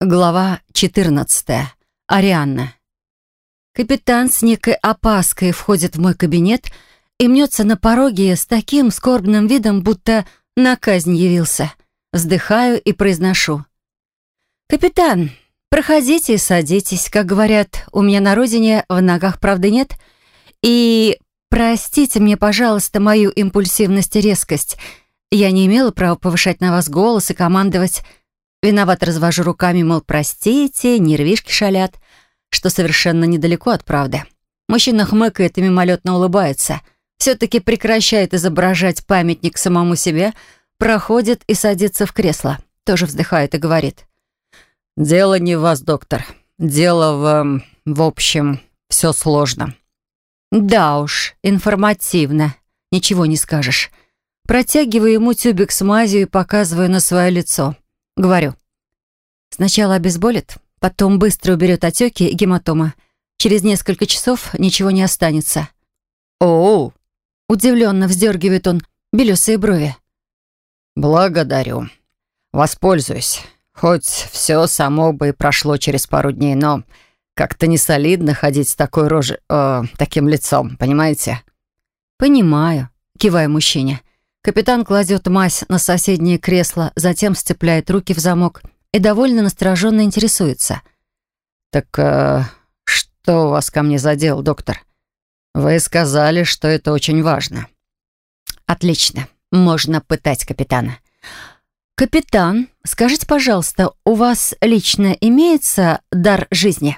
Глава 14. Арианна. Капитан с некой опаской входит в мой кабинет и мнется на пороге с таким скорбным видом, будто на казнь явился. Вздыхаю и произношу. «Капитан, проходите и садитесь. Как говорят, у меня на родине в ногах правды нет. И простите мне, пожалуйста, мою импульсивность и резкость. Я не имела права повышать на вас голос и командовать Виноват развожу руками, мол, простите, нервишки шалят, что совершенно недалеко от правды. Мужчина хмыкает и мимолетно улыбается. Все-таки прекращает изображать памятник самому себе, проходит и садится в кресло. Тоже вздыхает и говорит. «Дело не в вас, доктор. Дело в... в общем, все сложно». «Да уж, информативно. Ничего не скажешь». Протягиваю ему тюбик с мазью и показываю на свое лицо. Говорю. Сначала обезболит, потом быстро уберет отеки и гематома. Через несколько часов ничего не останется. «Оу!» Удивленно вздергивает он белесые брови. «Благодарю. Воспользуюсь. Хоть все само бы и прошло через пару дней, но как-то не солидно ходить с такой рожей, э, таким лицом, понимаете?» «Понимаю», — киваю мужчине. Капитан кладет мазь на соседнее кресло, затем сцепляет руки в замок и довольно настороженно интересуется. «Так э, что у вас ко мне задел, доктор? Вы сказали, что это очень важно». «Отлично. Можно пытать капитана». «Капитан, скажите, пожалуйста, у вас лично имеется дар жизни?»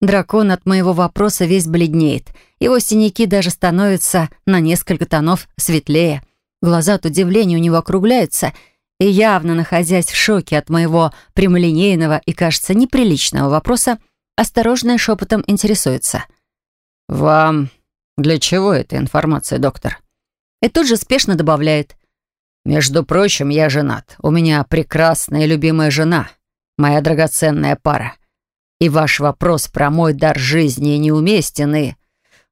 Дракон от моего вопроса весь бледнеет. Его синяки даже становятся на несколько тонов светлее. Глаза от удивления у него округляются, и явно находясь в шоке от моего прямолинейного и, кажется, неприличного вопроса, осторожно и шепотом интересуется. «Вам для чего эта информация, доктор?» И тут же спешно добавляет. «Между прочим, я женат. У меня прекрасная и любимая жена, моя драгоценная пара. И ваш вопрос про мой дар жизни неуместен и...»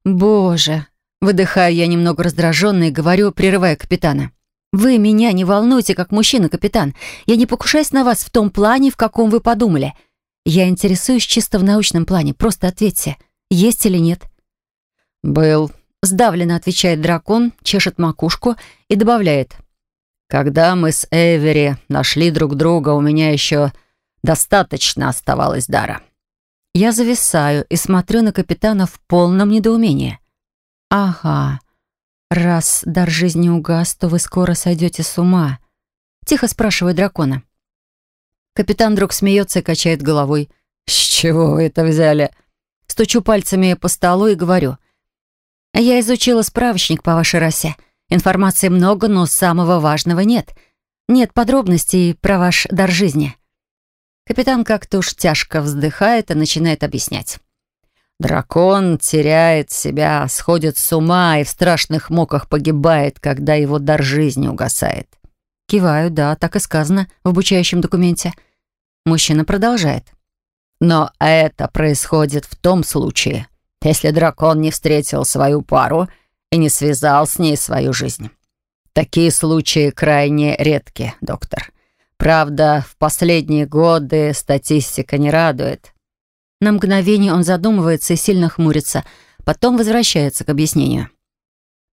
«Боже, Выдыхаю я немного раздраженно и говорю, прерывая капитана. «Вы меня не волнуйте, как мужчина, капитан. Я не покушаюсь на вас в том плане, в каком вы подумали. Я интересуюсь чисто в научном плане. Просто ответьте, есть или нет?» «Был», — сдавленно отвечает дракон, чешет макушку и добавляет. «Когда мы с Эвери нашли друг друга, у меня еще достаточно оставалось дара». Я зависаю и смотрю на капитана в полном недоумении. «Ага. Раз дар жизни угас, то вы скоро сойдете с ума», — тихо спрашивает дракона. Капитан вдруг смеется и качает головой. «С чего вы это взяли?» Стучу пальцами по столу и говорю. «Я изучила справочник по вашей расе. Информации много, но самого важного нет. Нет подробностей про ваш дар жизни». Капитан как-то уж тяжко вздыхает и начинает объяснять. Дракон теряет себя, сходит с ума и в страшных муках погибает, когда его дар жизни угасает. Киваю, да, так и сказано в обучающем документе. Мужчина продолжает. Но это происходит в том случае, если дракон не встретил свою пару и не связал с ней свою жизнь. Такие случаи крайне редки, доктор. Правда, в последние годы статистика не радует. На мгновение он задумывается и сильно хмурится, потом возвращается к объяснению.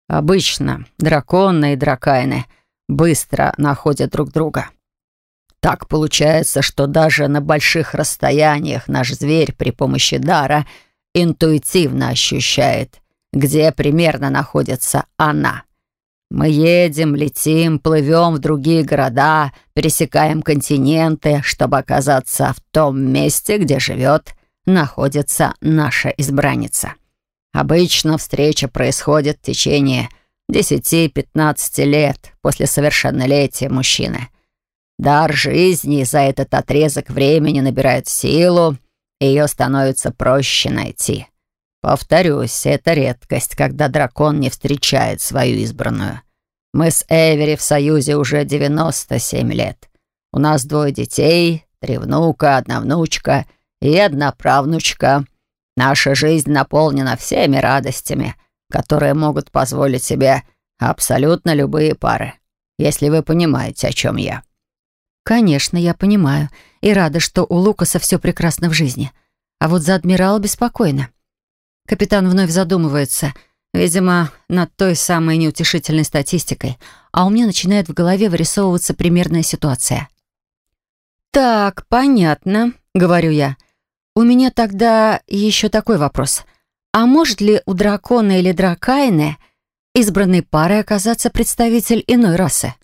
«Обычно драконы и дракайны быстро находят друг друга. Так получается, что даже на больших расстояниях наш зверь при помощи дара интуитивно ощущает, где примерно находится она. Мы едем, летим, плывем в другие города, пересекаем континенты, чтобы оказаться в том месте, где живет находится наша избранница. Обычно встреча происходит в течение 10-15 лет после совершеннолетия мужчины. Дар жизни за этот отрезок времени набирает силу, и ее становится проще найти. Повторюсь, это редкость, когда дракон не встречает свою избранную. Мы с Эвери в союзе уже 97 лет. У нас двое детей, три внука, одна внучка — и одна правнучка. Наша жизнь наполнена всеми радостями, которые могут позволить себе абсолютно любые пары, если вы понимаете, о чем я». Конечно, я понимаю и рада, что у Лукаса все прекрасно в жизни. А вот за адмирала беспокойно. Капитан вновь задумывается, видимо, над той самой неутешительной статистикой, а у меня начинает в голове вырисовываться примерная ситуация. «Так, понятно», — говорю я. «У меня тогда еще такой вопрос. А может ли у дракона или дракайны избранной парой оказаться представитель иной расы?»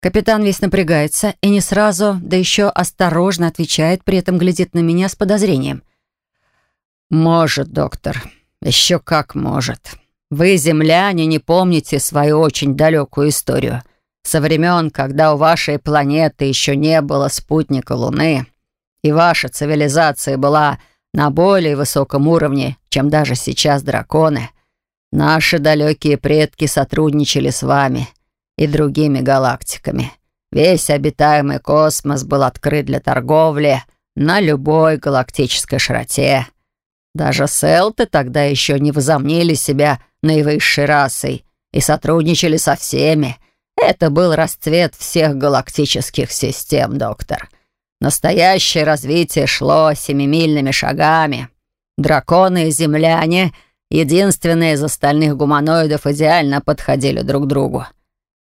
Капитан весь напрягается и не сразу, да еще осторожно отвечает, при этом глядит на меня с подозрением. «Может, доктор. Еще как может. Вы, земляне, не помните свою очень далекую историю. Со времен, когда у вашей планеты еще не было спутника Луны, и ваша цивилизация была на более высоком уровне, чем даже сейчас драконы, наши далекие предки сотрудничали с вами» и другими галактиками. Весь обитаемый космос был открыт для торговли на любой галактической широте. Даже селты тогда еще не возомнили себя наивысшей расой и сотрудничали со всеми. Это был расцвет всех галактических систем, доктор. Настоящее развитие шло семимильными шагами. Драконы и земляне, единственные из остальных гуманоидов, идеально подходили друг другу.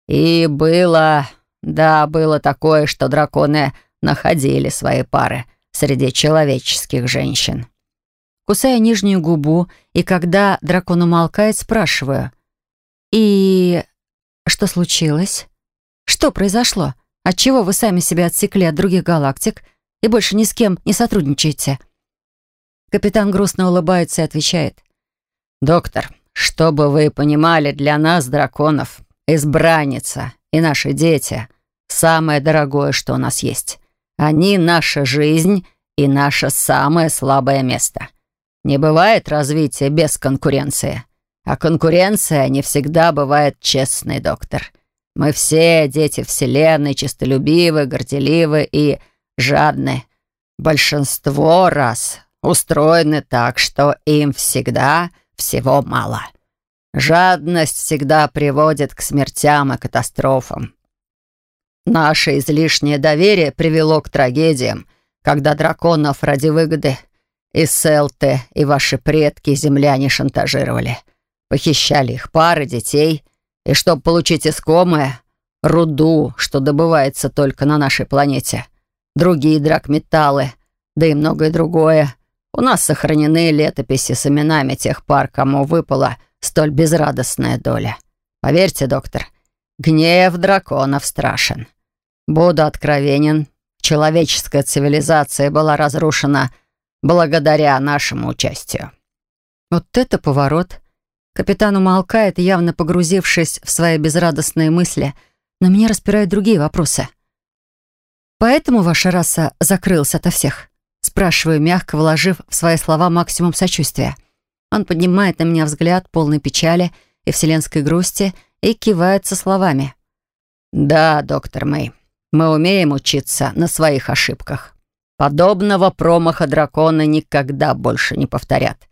И было... Да, было такое, что драконы находили свои пары среди человеческих женщин. Кусая нижнюю губу, и когда дракон умолкает, спрашиваю. «И что случилось? Что произошло? Отчего вы сами себя отсекли от других галактик и больше ни с кем не сотрудничаете?» Капитан грустно улыбается и отвечает. «Доктор, чтобы вы понимали, для нас, драконов, избранница и наши дети — самое дорогое, что у нас есть. Они — наша жизнь и наше самое слабое место. Не бывает развития без конкуренции. А конкуренция не всегда бывает честной, доктор. Мы все дети Вселенной, честолюбивы, горделивы и жадны. Большинство раз устроены так, что им всегда всего мало. Жадность всегда приводит к смертям и катастрофам. Наше излишнее доверие привело к трагедиям, когда драконов ради выгоды и селты, и ваши предки земляне шантажировали. Похищали их пары, детей, и чтобы получить искомое, руду, что добывается только на нашей планете, другие драгметаллы, да и многое другое. У нас сохранены летописи с именами тех пар, кому выпало — столь безрадостная доля. Поверьте, доктор, гнев драконов страшен. Буду откровенен, человеческая цивилизация была разрушена благодаря нашему участию». Вот это поворот. Капитан умолкает, явно погрузившись в свои безрадостные мысли, но меня распирают другие вопросы. «Поэтому ваша раса закрылась ото всех?» Спрашиваю, мягко вложив в свои слова максимум сочувствия. Он поднимает на меня взгляд, полный печали и вселенской грусти, и кивает со словами. «Да, доктор Мэй, мы умеем учиться на своих ошибках. Подобного промаха драконы никогда больше не повторят.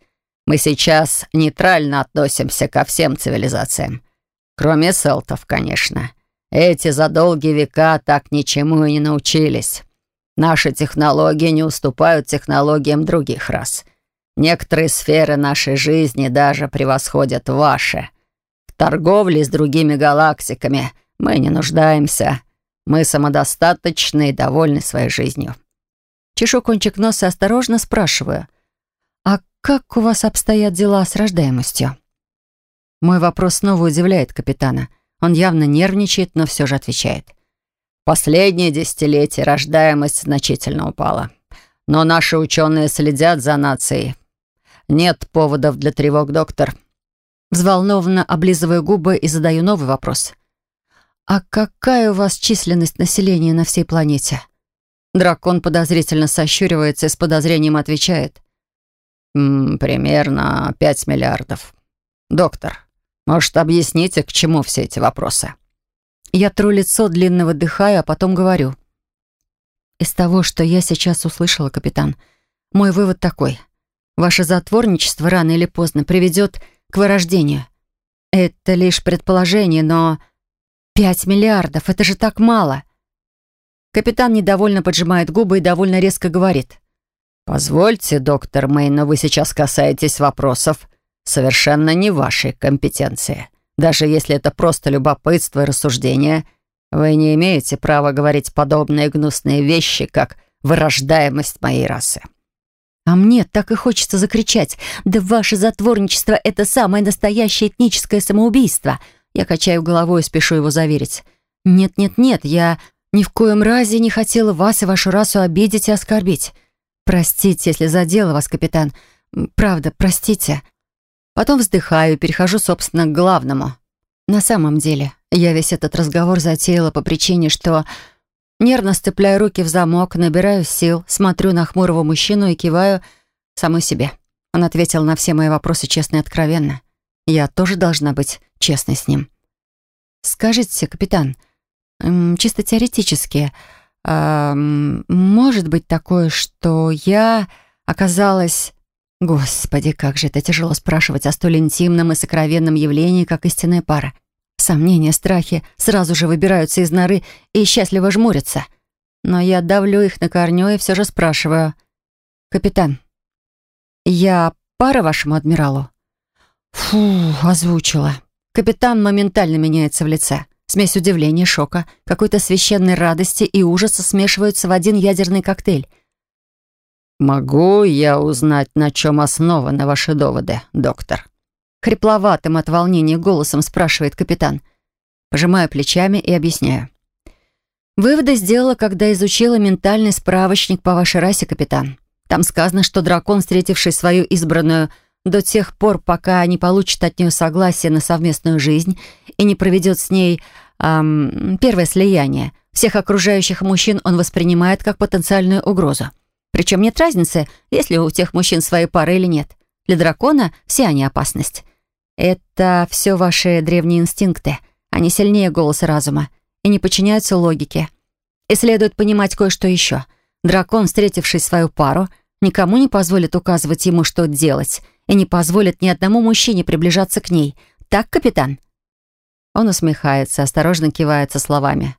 Мы сейчас нейтрально относимся ко всем цивилизациям. Кроме селтов, конечно. Эти за долгие века так ничему и не научились. Наши технологии не уступают технологиям других рас — Некоторые сферы нашей жизни даже превосходят ваши. В торговле с другими галактиками мы не нуждаемся. Мы самодостаточны и довольны своей жизнью. Чешу кончик носа осторожно спрашиваю. «А как у вас обстоят дела с рождаемостью?» Мой вопрос снова удивляет капитана. Он явно нервничает, но все же отвечает. «Последние десятилетия рождаемость значительно упала. Но наши ученые следят за нацией нет поводов для тревог, доктор. Взволнованно облизываю губы и задаю новый вопрос. «А какая у вас численность населения на всей планете?» Дракон подозрительно сощуривается и с подозрением отвечает. «М -м, «Примерно пять миллиардов. Доктор, может, объясните, к чему все эти вопросы?» Я тру лицо, длинно выдыхаю, а потом говорю. «Из того, что я сейчас услышала, капитан, мой вывод такой. Ваше затворничество рано или поздно приведет к вырождению. Это лишь предположение, но... Пять миллиардов — это же так мало. Капитан недовольно поджимает губы и довольно резко говорит. «Позвольте, доктор Мэй, но вы сейчас касаетесь вопросов совершенно не вашей компетенции. Даже если это просто любопытство и рассуждение, вы не имеете права говорить подобные гнусные вещи, как вырождаемость моей расы». А мне так и хочется закричать. «Да ваше затворничество — это самое настоящее этническое самоубийство!» Я качаю головой и спешу его заверить. «Нет-нет-нет, я ни в коем разе не хотела вас и вашу расу обидеть и оскорбить. Простите, если задела вас, капитан. Правда, простите». Потом вздыхаю и перехожу, собственно, к главному. На самом деле, я весь этот разговор затеяла по причине, что Нервно сцепляю руки в замок, набираю сил, смотрю на хмурого мужчину и киваю самой себе. Он ответил на все мои вопросы честно и откровенно. Я тоже должна быть честной с ним. «Скажите, капитан, чисто теоретически, может быть такое, что я оказалась... Господи, как же это тяжело спрашивать о столь интимном и сокровенном явлении, как истинная пара. Сомнения, страхи сразу же выбираются из норы и счастливо жмурятся. Но я давлю их на корню и все же спрашиваю. «Капитан, я пара вашему адмиралу?» Фу, озвучила. Капитан моментально меняется в лице. Смесь удивления, шока, какой-то священной радости и ужаса смешиваются в один ядерный коктейль. «Могу я узнать, на чем основаны ваши доводы, доктор?» Хрипловатым от волнения голосом спрашивает капитан. Пожимаю плечами и объясняю. Выводы сделала, когда изучила ментальный справочник по вашей расе, капитан. Там сказано, что дракон, встретивший свою избранную до тех пор, пока не получит от нее согласие на совместную жизнь и не проведет с ней эм, первое слияние, всех окружающих мужчин он воспринимает как потенциальную угрозу. Причем нет разницы, есть ли у тех мужчин свои пары или нет. Для дракона все они опасность. Это все ваши древние инстинкты. Они сильнее голоса разума и не подчиняются логике. И следует понимать кое-что еще. Дракон, встретивший свою пару, никому не позволит указывать ему, что делать, и не позволит ни одному мужчине приближаться к ней. Так, капитан?» Он усмехается, осторожно кивается словами.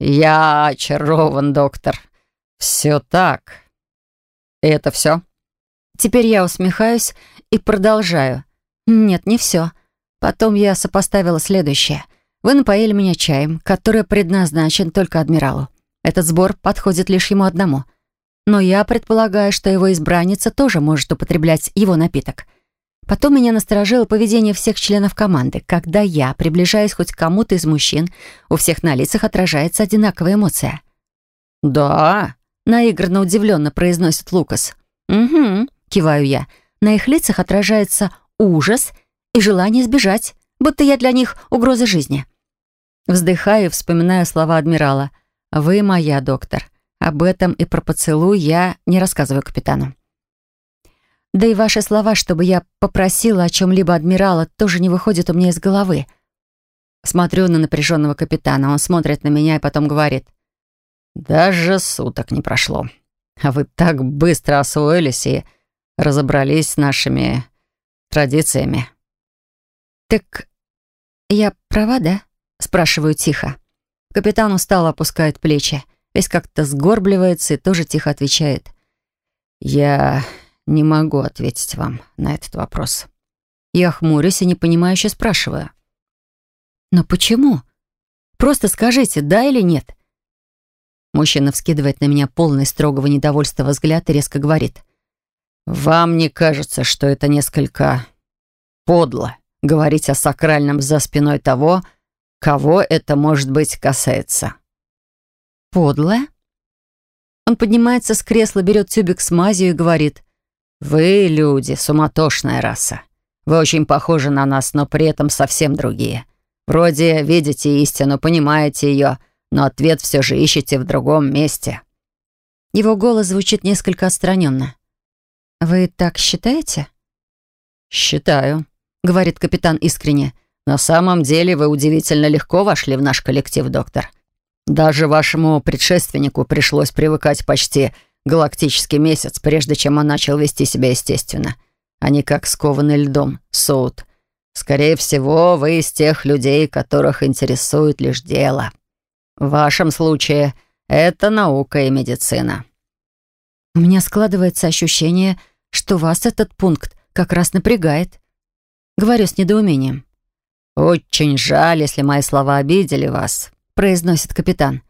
«Я очарован, доктор. Все так. И это все?» Теперь я усмехаюсь и продолжаю. Нет, не все. Потом я сопоставила следующее. Вы напоили меня чаем, который предназначен только адмиралу. Этот сбор подходит лишь ему одному. Но я предполагаю, что его избранница тоже может употреблять его напиток. Потом меня насторожило поведение всех членов команды. Когда я приближаюсь хоть к кому-то из мужчин, у всех на лицах отражается одинаковая эмоция. «Да», — наигранно удивленно произносит Лукас. «Угу», киваю я. На их лицах отражается ужас и желание сбежать, будто я для них угроза жизни. Вздыхаю и вспоминаю слова адмирала. «Вы моя, доктор. Об этом и про поцелуй я не рассказываю капитану». Да и ваши слова, чтобы я попросила о чем-либо адмирала, тоже не выходят у меня из головы. Смотрю на напряженного капитана. Он смотрит на меня и потом говорит. «Даже суток не прошло. А вы так быстро освоились и разобрались с нашими традициями». «Так я права, да?» — спрашиваю тихо. Капитан устало опускает плечи, весь как-то сгорбливается и тоже тихо отвечает. «Я не могу ответить вам на этот вопрос». Я хмурюсь и непонимающе спрашиваю. «Но почему? Просто скажите, да или нет?» Мужчина вскидывает на меня полный строгого недовольства взгляд и резко говорит. «Вам не кажется, что это несколько подло говорить о сакральном за спиной того, кого это, может быть, касается?» «Подло?» Он поднимается с кресла, берет тюбик с мазью и говорит. «Вы, люди, суматошная раса. Вы очень похожи на нас, но при этом совсем другие. Вроде видите истину, понимаете ее, но ответ все же ищете в другом месте». Его голос звучит несколько отстраненно. «Вы так считаете?» «Считаю», — говорит капитан искренне. «На самом деле вы удивительно легко вошли в наш коллектив, доктор. Даже вашему предшественнику пришлось привыкать почти галактический месяц, прежде чем он начал вести себя естественно. Они как скованы льдом, Соут. Скорее всего, вы из тех людей, которых интересует лишь дело. В вашем случае Это наука и медицина». У меня складывается ощущение, что вас этот пункт как раз напрягает. Говорю с недоумением. «Очень жаль, если мои слова обидели вас», — произносит капитан.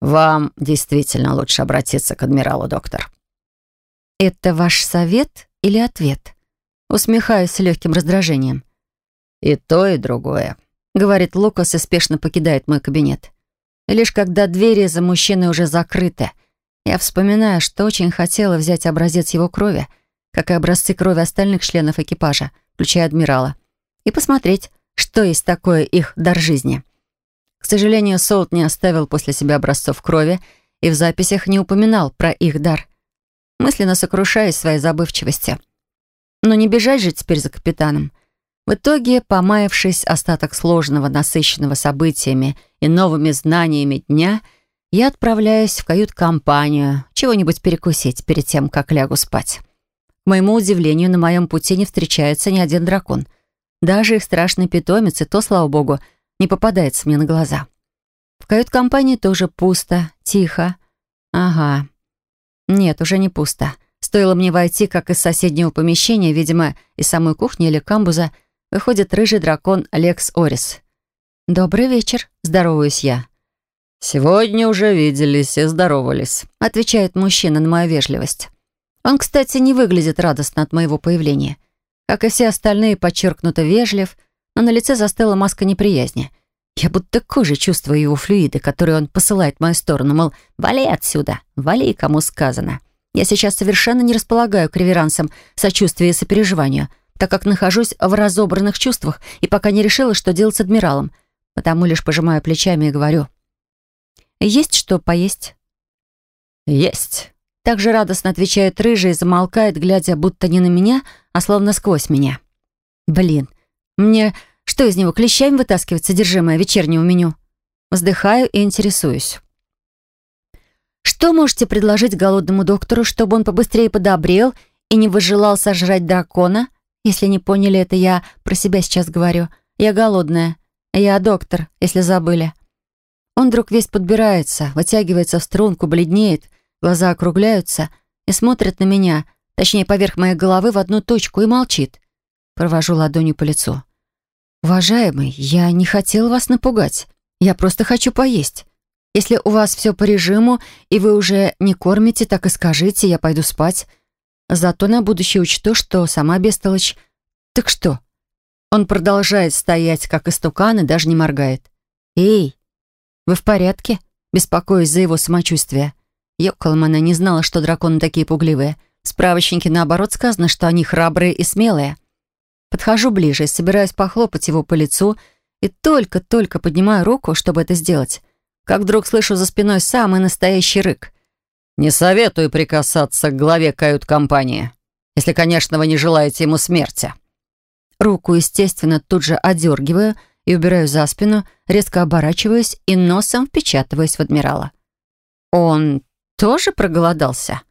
«Вам действительно лучше обратиться к адмиралу, доктор». «Это ваш совет или ответ?» Усмехаюсь с легким раздражением. «И то, и другое», — говорит Лукас и спешно покидает мой кабинет. И лишь когда двери за мужчиной уже закрыты, я вспоминаю, что очень хотела взять образец его крови, как и образцы крови остальных членов экипажа, включая адмирала, и посмотреть, что есть такое их дар жизни. К сожалению, Солт не оставил после себя образцов крови и в записях не упоминал про их дар. Мысленно сокрушаясь своей забывчивости. Но не бежать же теперь за капитаном. В итоге, помаявшись остаток сложного, насыщенного событиями и новыми знаниями дня, я отправляюсь в кают-компанию, чего-нибудь перекусить перед тем, как лягу спать. К моему удивлению, на моем пути не встречается ни один дракон. Даже их страшный питомец, и то, слава богу, не попадается мне на глаза. В кают-компании тоже пусто, тихо. Ага. Нет, уже не пусто. Стоило мне войти, как из соседнего помещения, видимо, из самой кухни или камбуза, выходит рыжий дракон Лекс Орис. «Добрый вечер», — здороваюсь я. «Сегодня уже виделись и здоровались», — отвечает мужчина на мою вежливость. Он, кстати, не выглядит радостно от моего появления. Как и все остальные, подчеркнуто вежлив, но на лице застыла маска неприязни. Я будто кожей чувствую его флюиды, которые он посылает в мою сторону, мол, «Вали отсюда! Вали, кому сказано!» Я сейчас совершенно не располагаю к реверансам, сочувствию и сопереживанию, так как нахожусь в разобранных чувствах и пока не решила, что делать с адмиралом, потому лишь пожимаю плечами и говорю — есть что поесть?» «Есть». Также радостно отвечает рыжий и замолкает, глядя будто не на меня, а словно сквозь меня. «Блин, мне что из него, клещами вытаскивать содержимое вечернего меню?» Вздыхаю и интересуюсь. «Что можете предложить голодному доктору, чтобы он побыстрее подобрел и не выжелал сожрать дракона? Если не поняли это, я про себя сейчас говорю. Я голодная. Я доктор, если забыли». Он вдруг весь подбирается, вытягивается в струнку, бледнеет, глаза округляются и смотрит на меня, точнее, поверх моей головы в одну точку и молчит. Провожу ладонью по лицу. «Уважаемый, я не хотел вас напугать. Я просто хочу поесть. Если у вас все по режиму, и вы уже не кормите, так и скажите, я пойду спать. Зато на будущее учту, что сама бестолочь. Так что?» Он продолжает стоять, как истукан, и даже не моргает. «Эй, «Вы в порядке?» Беспокоюсь за его самочувствие. Йоколмана не знала, что драконы такие пугливые. В справочнике, наоборот, сказано, что они храбрые и смелые. Подхожу ближе, собираюсь похлопать его по лицу и только-только поднимаю руку, чтобы это сделать, как вдруг слышу за спиной самый настоящий рык. «Не советую прикасаться к главе кают-компании, если, конечно, вы не желаете ему смерти». Руку, естественно, тут же одергиваю — и убираю за спину, резко оборачиваюсь и носом впечатываюсь в адмирала. Он тоже проголодался?